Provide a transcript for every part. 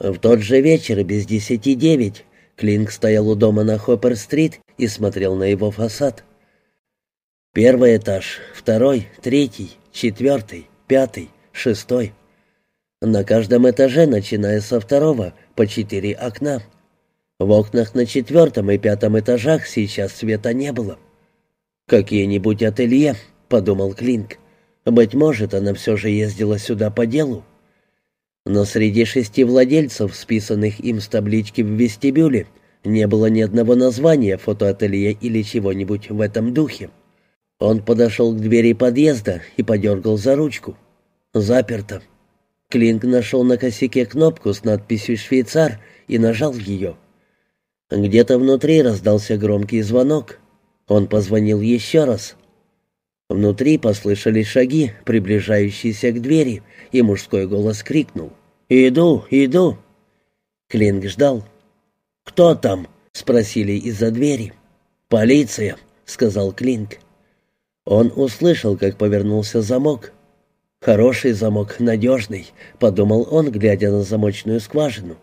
В тот же вечер без десяти девять Клинк стоял у дома на Хоппер-стрит и смотрел на его фасад. Первый этаж, второй, третий, четвертый, пятый, шестой. На каждом этаже, начиная со второго, по четыре окна. В окнах на четвертом и пятом этажах сейчас света не было. «Какие-нибудь ателье», — подумал Клинк. «Быть может, она все же ездила сюда по делу». Но среди шести владельцев, списанных им с таблички в вестибюле, не было ни одного названия фотоателье или чего-нибудь в этом духе. Он подошел к двери подъезда и подергал за ручку. Заперто. Клинк нашел на косяке кнопку с надписью «Швейцар» и нажал ее. Где-то внутри раздался громкий звонок. Он позвонил еще раз. Внутри послышались шаги, приближающиеся к двери, и мужской голос крикнул. «Иду, иду!» Клинк ждал. «Кто там?» — спросили из-за двери. «Полиция», — сказал Клинк. Он услышал, как повернулся замок. «Хороший замок, надежный», — подумал он, глядя на замочную скважину.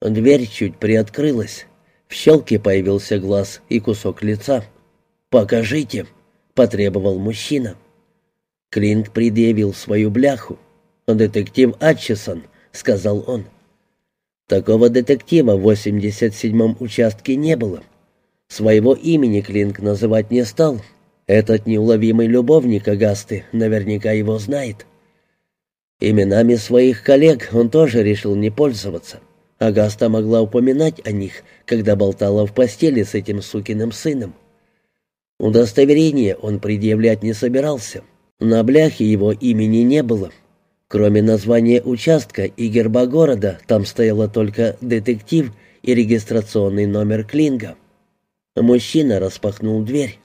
Дверь чуть приоткрылась. В щелке появился глаз и кусок лица. «Покажите», — потребовал мужчина. Клинк предъявил свою бляху. «Детектив Атчесон», — сказал он. Такого детектива в 87-м участке не было. Своего имени Клинк называть не стал. Этот неуловимый любовник Агасты наверняка его знает. Именами своих коллег он тоже решил не пользоваться. Агаста могла упоминать о них, когда болтала в постели с этим сукиным сыном. Удостоверение он предъявлять не собирался. На бляхе его имени не было. Кроме названия участка и герба города, там стояло только «детектив» и регистрационный номер Клинга. Мужчина распахнул дверь.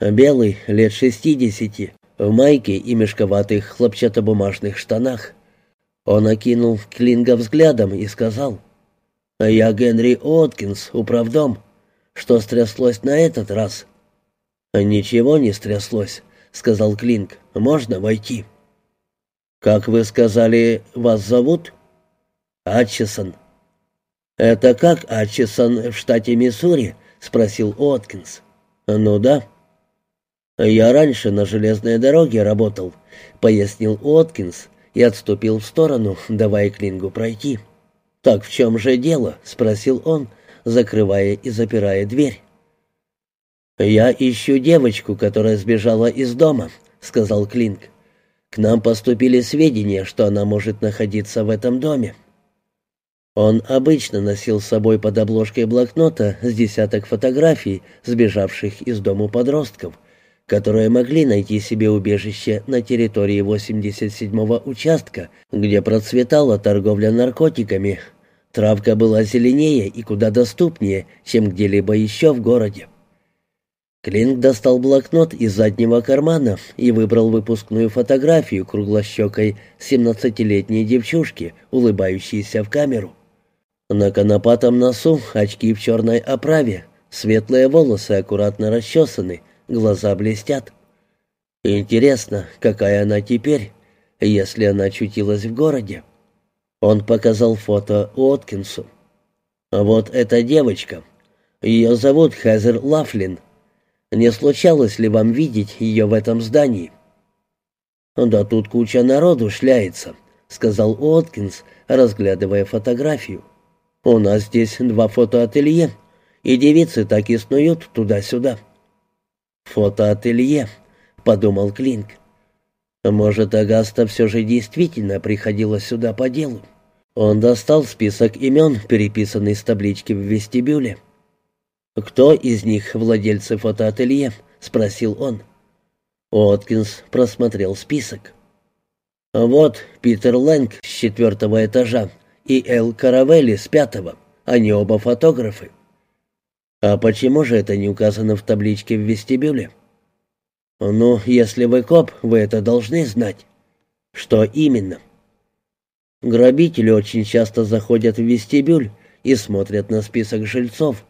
Белый, лет шестидесяти, в майке и мешковатых хлопчатобумажных штанах. Он окинул Клинга взглядом и сказал, «Я Генри Откинс, управдом. Что стряслось на этот раз?» «Ничего не стряслось», — сказал Клинг. «Можно войти?» «Как вы сказали, вас зовут?» «Атчисон». «Это как Атчисон в штате Миссури?» — спросил Откинс. «Ну да». «Я раньше на железной дороге работал», — пояснил Откинс и отступил в сторону, давая Клингу пройти. «Так в чем же дело?» — спросил он, закрывая и запирая дверь. «Я ищу девочку, которая сбежала из дома», — сказал Клинг. К нам поступили сведения, что она может находиться в этом доме. Он обычно носил с собой под обложкой блокнота с десяток фотографий сбежавших из дому подростков, которые могли найти себе убежище на территории 87-го участка, где процветала торговля наркотиками. Травка была зеленее и куда доступнее, чем где-либо еще в городе. Клинк достал блокнот из заднего кармана и выбрал выпускную фотографию круглощекой семнадцатилетней девчушки, улыбающейся в камеру. На конопатом носу очки в черной оправе, светлые волосы аккуратно расчесаны, глаза блестят. Интересно, какая она теперь, если она очутилась в городе? Он показал фото Уоткинсу. «Вот эта девочка. Ее зовут Хезер Лафлин», не случалось ли вам видеть ее в этом здании?» «Да тут куча народу шляется», — сказал Уоткинс, разглядывая фотографию. «У нас здесь два фотоателье, и девицы так и снуют туда-сюда». «Фотоателье», — подумал Клинк. «Может, Агаста все же действительно приходила сюда по делу?» Он достал список имен, переписанный с таблички в вестибюле. «Кто из них владельцы фотоателье?» — спросил он. Откинс просмотрел список. «Вот Питер Лэнг с четвертого этажа и Эл Каравелли с пятого. Они оба фотографы». «А почему же это не указано в табличке в вестибюле?» «Ну, если вы коп, вы это должны знать». «Что именно?» «Грабители очень часто заходят в вестибюль и смотрят на список жильцов».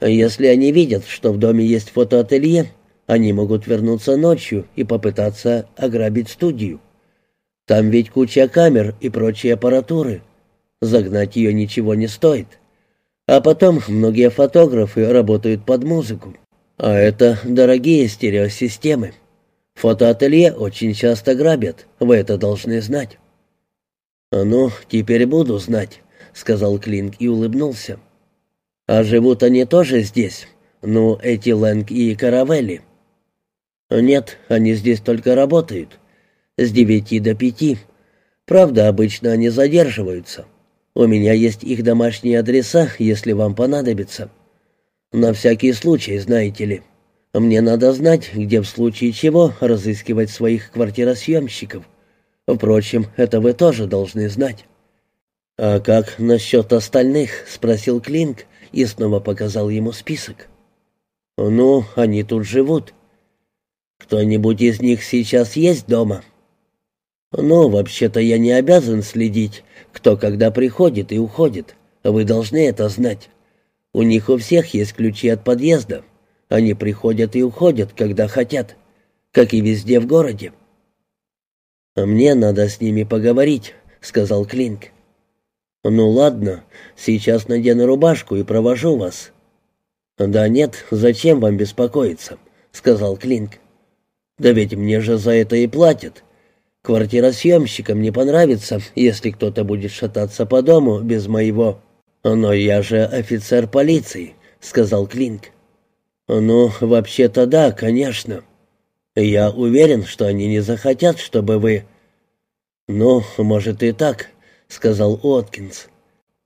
Если они видят, что в доме есть фотоателье, они могут вернуться ночью и попытаться ограбить студию. Там ведь куча камер и прочей аппаратуры. Загнать ее ничего не стоит. А потом многие фотографы работают под музыку. А это дорогие стереосистемы. Фотоателье очень часто грабят, вы это должны знать. «Ну, теперь буду знать», — сказал Клинк и улыбнулся. «А живут они тоже здесь? Ну, эти Лэнг и Каравелли?» «Нет, они здесь только работают. С девяти до пяти. Правда, обычно они задерживаются. У меня есть их домашние адреса, если вам понадобится. На всякий случай, знаете ли. Мне надо знать, где в случае чего разыскивать своих квартиросъемщиков. Впрочем, это вы тоже должны знать». «А как насчет остальных?» — спросил Клинк и снова показал ему список. «Ну, они тут живут. Кто-нибудь из них сейчас есть дома?» «Ну, вообще-то я не обязан следить, кто когда приходит и уходит. Вы должны это знать. У них у всех есть ключи от подъезда. Они приходят и уходят, когда хотят, как и везде в городе». «Мне надо с ними поговорить», — сказал Клинк. «Ну ладно, сейчас надену рубашку и провожу вас». «Да нет, зачем вам беспокоиться?» — сказал Клинк. «Да ведь мне же за это и платят. Квартиросъемщикам не понравится, если кто-то будет шататься по дому без моего. Но я же офицер полиции, сказал Клинк. Ну, вообще-то да, конечно. Я уверен, что они не захотят, чтобы вы Ну, может и так, сказал Уоткинс.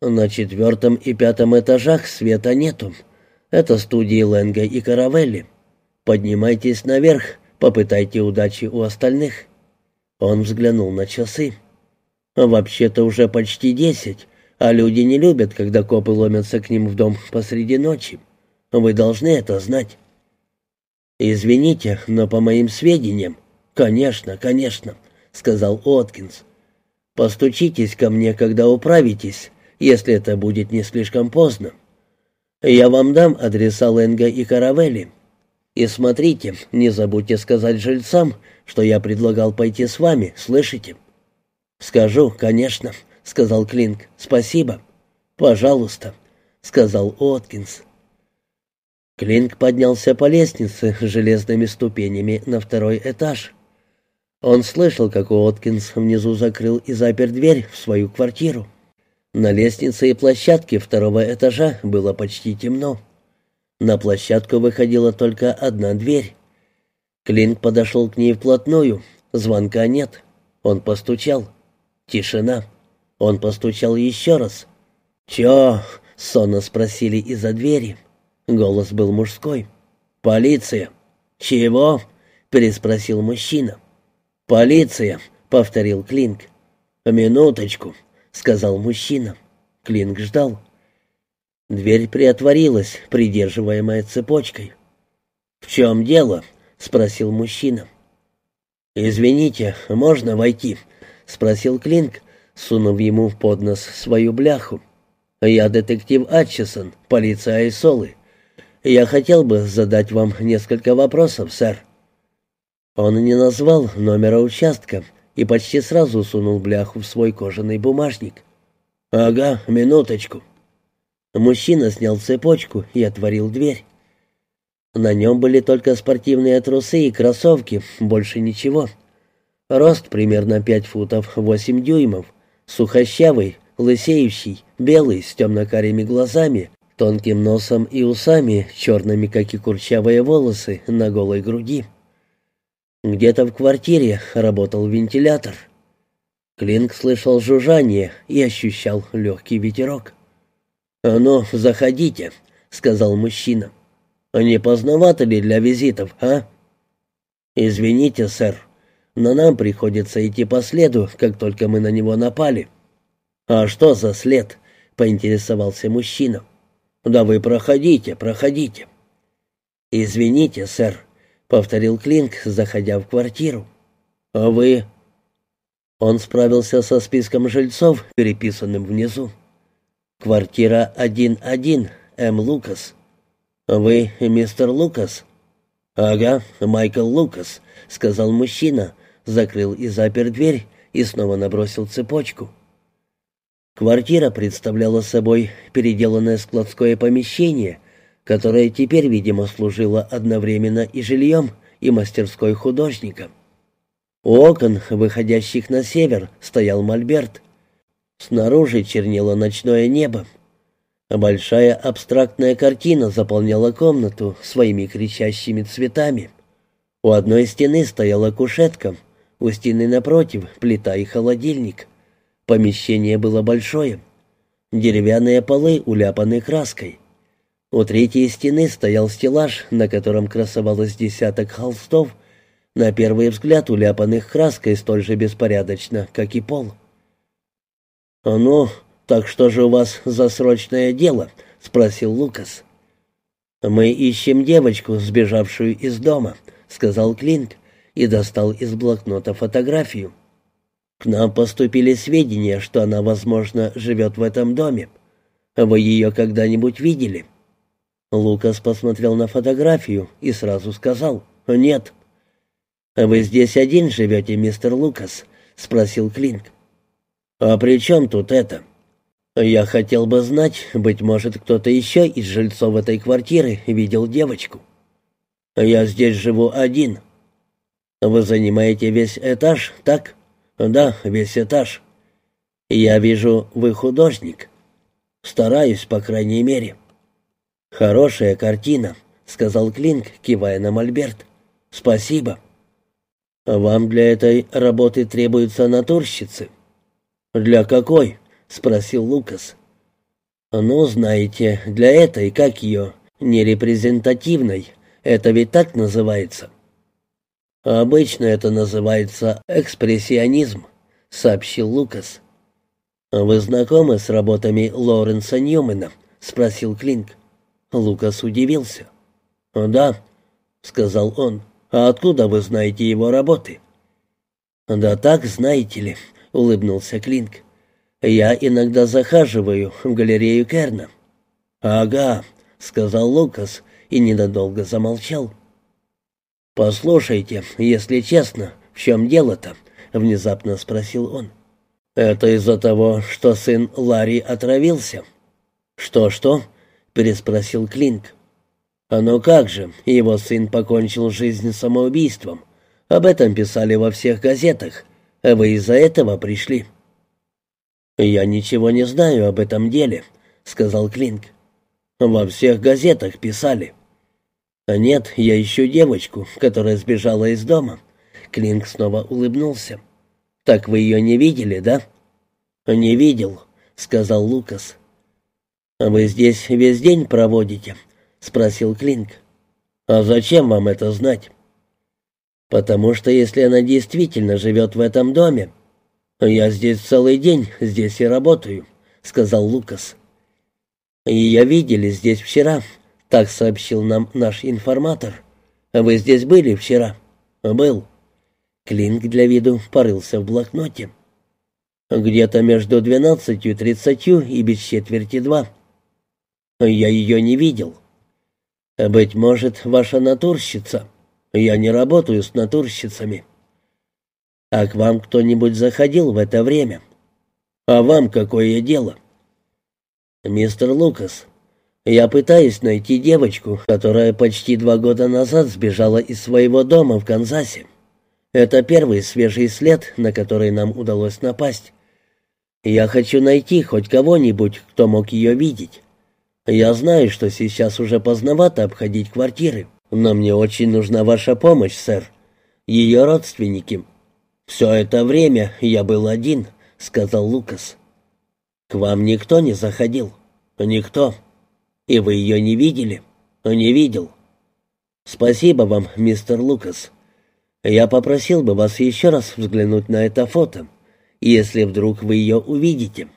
На четвертом и пятом этажах света нету. Это студии Лэнга и Каравелли. Поднимайтесь наверх, попытайте удачи у остальных. Он взглянул на часы. «Вообще-то уже почти десять, а люди не любят, когда копы ломятся к ним в дом посреди ночи. Вы должны это знать». «Извините, но по моим сведениям...» «Конечно, конечно», — сказал Откинс. «Постучитесь ко мне, когда управитесь, если это будет не слишком поздно. Я вам дам адреса Ленга и Каравелли. И смотрите, не забудьте сказать жильцам, что я предлагал пойти с вами, слышите?» «Скажу, конечно», — сказал Клинк. «Спасибо». «Пожалуйста», — сказал Уоткинс. Клинк поднялся по лестнице железными ступенями на второй этаж. Он слышал, как Уоткинс внизу закрыл и запер дверь в свою квартиру. На лестнице и площадке второго этажа было почти темно. На площадку выходила только одна дверь. Клинк подошел к ней вплотную. Звонка нет. Он постучал. Тишина. Он постучал еще раз. «Чё?» — сонно спросили из-за двери. Голос был мужской. «Полиция». «Чего?» — переспросил мужчина. «Полиция», — повторил Клинк. «Минуточку», — сказал мужчина. Клинк ждал. Дверь приотворилась, придерживаемая цепочкой. «В чем дело?» — спросил мужчина. «Извините, можно войти?» — спросил Клинк, сунув ему под нос свою бляху. «Я детектив Атчисон, полиция Айсолы. Я хотел бы задать вам несколько вопросов, сэр». Он не назвал номера участка и почти сразу сунул бляху в свой кожаный бумажник. «Ага, минуточку». Мужчина снял цепочку и отворил дверь. На нем были только спортивные трусы и кроссовки, больше ничего. Рост примерно пять футов восемь дюймов, сухощавый, лысеющий, белый, с темно-карими глазами, тонким носом и усами, черными, как и курчавые волосы, на голой груди. Где-то в квартире работал вентилятор. Клинк слышал жужжание и ощущал легкий ветерок. «А ну, заходите», — сказал мужчина. Не поздновато ли для визитов, а? Извините, сэр, но нам приходится идти по следу, как только мы на него напали. А что за след? поинтересовался мужчина. Да вы проходите, проходите. Извините, сэр, повторил Клинк, заходя в квартиру. А вы Он справился со списком жильцов, переписанным внизу. Квартира 1-1, М. Лукас. «Вы мистер Лукас?» «Ага, Майкл Лукас», — сказал мужчина, закрыл и запер дверь и снова набросил цепочку. Квартира представляла собой переделанное складское помещение, которое теперь, видимо, служило одновременно и жильем, и мастерской художника. У окон, выходящих на север, стоял мольберт. Снаружи чернело ночное небо. Большая абстрактная картина заполняла комнату своими кричащими цветами. У одной стены стояла кушетка, у стены напротив плита и холодильник. Помещение было большое. Деревянные полы уляпаны краской. У третьей стены стоял стеллаж, на котором красовалось десяток холстов, на первый взгляд уляпанных краской столь же беспорядочно, как и пол. «А ну, так что же у вас за срочное дело?» — спросил Лукас. «Мы ищем девочку, сбежавшую из дома», — сказал Клинк и достал из блокнота фотографию. К нам поступили сведения, что она, возможно, живет в этом доме. Вы ее когда-нибудь видели?» Лукас посмотрел на фотографию и сразу сказал «Нет». «Вы здесь один живете, мистер Лукас?» — спросил Клинк. «А при чем тут это?» «Я хотел бы знать, быть может, кто-то еще из жильцов этой квартиры видел девочку». «Я здесь живу один». «Вы занимаете весь этаж, так?» «Да, весь этаж. Я вижу, вы художник. Стараюсь, по крайней мере». «Хорошая картина», — сказал Клинк, кивая на мольберт. «Спасибо». «Вам для этой работы требуются натурщицы». «Для какой?» — спросил Лукас. «Ну, знаете, для этой, как ее, нерепрезентативной. Это ведь так называется». «Обычно это называется экспрессионизм», — сообщил Лукас. «Вы знакомы с работами Лоренса Ньюмена?» — спросил Клинк. Лукас удивился. «Да», — сказал он. «А откуда вы знаете его работы?» «Да так, знаете ли», — улыбнулся Клинк. «Я иногда захаживаю в галерею Керна». «Ага», — сказал Лукас и ненадолго замолчал. «Послушайте, если честно, в чем дело-то?» — внезапно спросил он. «Это из-за того, что сын Ларри отравился». «Что-что?» — переспросил. «А ну как же, его сын покончил жизнь самоубийством. Об этом писали во всех газетах. А вы из-за этого пришли?» «Я ничего не знаю об этом деле», — сказал Клинк. «Во всех газетах писали. «А нет, я ищу девочку, которая сбежала из дома». Клинк снова улыбнулся. «Так вы ее не видели, да?» «Не видел», — сказал Лукас. «А вы здесь весь день проводите?» — спросил Клинк. «А зачем вам это знать?» «Потому что если она действительно живет в этом доме...» «Я здесь целый день, здесь и работаю», — сказал Лукас. «Ее видели здесь вчера, так сообщил нам наш информатор. Вы здесь были вчера? Был. Клинк для виду порылся в блокноте. Где-то между двенадцатью тридцатью и без четверти два. Я ее не видел. Быть может, ваша натурщица. Я не работаю с натурщицами. А к вам кто-нибудь заходил в это время? А вам какое дело? Мистер Лукас, я пытаюсь найти девочку, которая почти два года назад сбежала из своего дома в Канзасе. Это первый свежий след, на который нам удалось напасть. Я хочу найти хоть кого-нибудь, кто мог ее видеть. Я знаю, что сейчас уже поздновато обходить квартиры, но мне очень нужна ваша помощь, сэр. Ее родственники. Все это время я был один, сказал Лукас. К вам никто не заходил? Никто. «И вы ее не видели?» «Не видел». «Спасибо вам, мистер Лукас. Я попросил бы вас еще раз взглянуть на это фото, если вдруг вы ее увидите».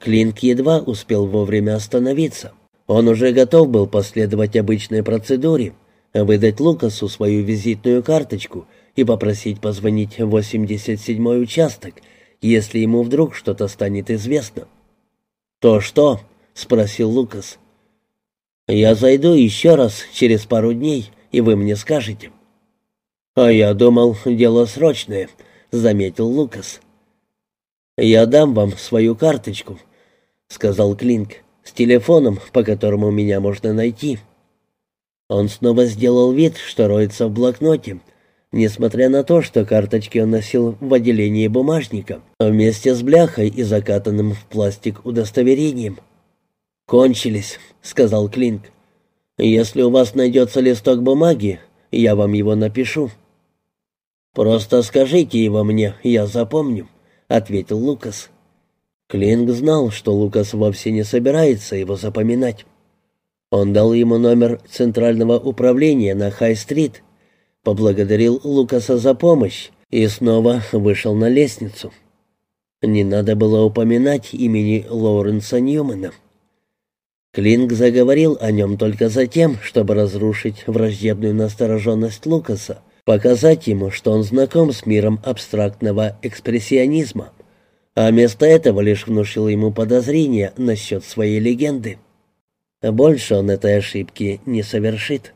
Клинк едва успел вовремя остановиться. Он уже готов был последовать обычной процедуре, выдать Лукасу свою визитную карточку и попросить позвонить в 87-й участок, если ему вдруг что-то станет известно. «То что?» — спросил Лукас. Я зайду еще раз через пару дней, и вы мне скажете». «А я думал, дело срочное», — заметил Лукас. «Я дам вам свою карточку», — сказал Клинк, — «с телефоном, по которому меня можно найти». Он снова сделал вид, что роется в блокноте, несмотря на то, что карточки он носил в отделении бумажника, вместе с бляхой и закатанным в пластик удостоверением. «Кончились», — сказал Клинк. «Если у вас найдется листок бумаги, я вам его напишу». «Просто скажите его мне, я запомню», — ответил Лукас. Клинк знал, что Лукас вовсе не собирается его запоминать. Он дал ему номер центрального управления на Хай-стрит, поблагодарил Лукаса за помощь и снова вышел на лестницу. Не надо было упоминать имени Лоуренса Ньюмана. Клинк заговорил о нем только за тем, чтобы разрушить враждебную настороженность Лукаса, показать ему, что он знаком с миром абстрактного экспрессионизма, а вместо этого лишь внушил ему подозрения насчет своей легенды. Больше он этой ошибки не совершит.